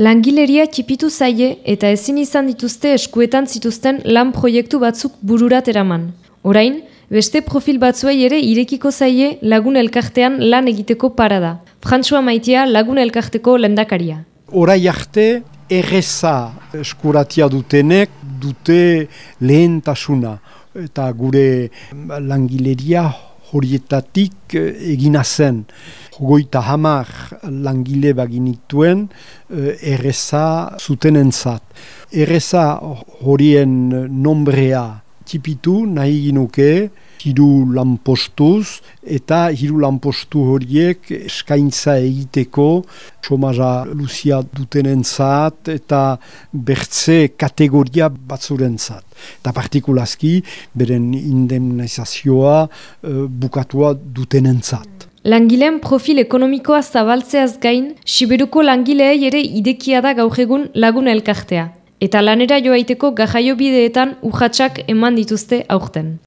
Langileria txipitu zaie eta ezin izan dituzte eskuetan zituzten lan proiektu batzuk bururat eraman. Orain, beste profil batzuei ere irekiko zaie lagun elkartean lan egiteko parada. Frantzua maitea lagun elkarteko lendakaria. Horai arte, erreza eskuratia dutenek dute lehentasuna. Eta gure langileria horietatik egina zen goita hamar langile baginituen uh, erreza zuten entzat. Erreza horien nombrea tipitu nahi ginuke, hiru lanpostuz eta hiru lanpostu horiek eskaintza egiteko somaza luzia dutenentzat eta bertze kategoria batzurentzat. Eta partikulazki beren indemnizazioa uh, bukatua dutenentzat. Langileen profil ekonomikoa zabaltzeaz gain, Siberuko langileei ere idekia da gaur egun lagun elkartea. Eta lanera joaiteko gajaio bideetan urratsak eman dituzte aurten.